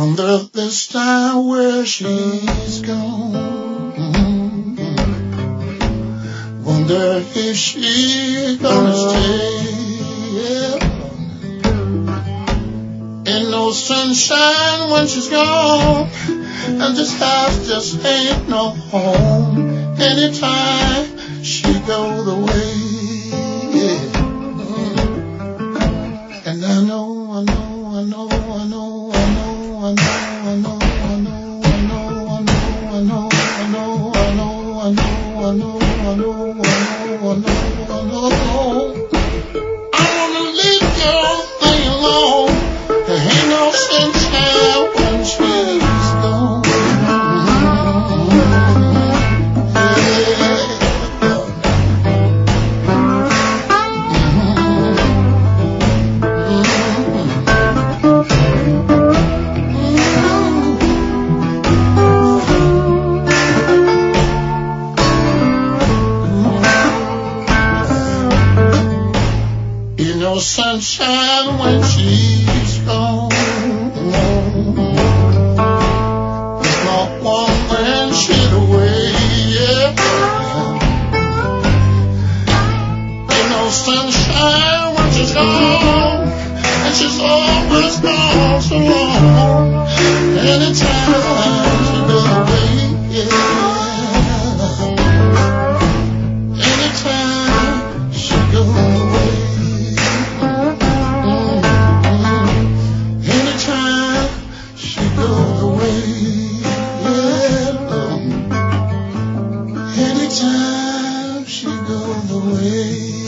Wonder this time where she's gone. Wonder if she's gonna stay. Ain't no sunshine when she's gone, and this house just ain't no home. Anytime she goes away. And I know, I know, I know, I know, I know, I know, I know, I know, I know, I know, I know, I know, I know, Know sunshine when she's gone. It's not warm when she's away. Yeah. Ain't no sunshine when she's gone, and she's always gone so long. Anytime. on the way.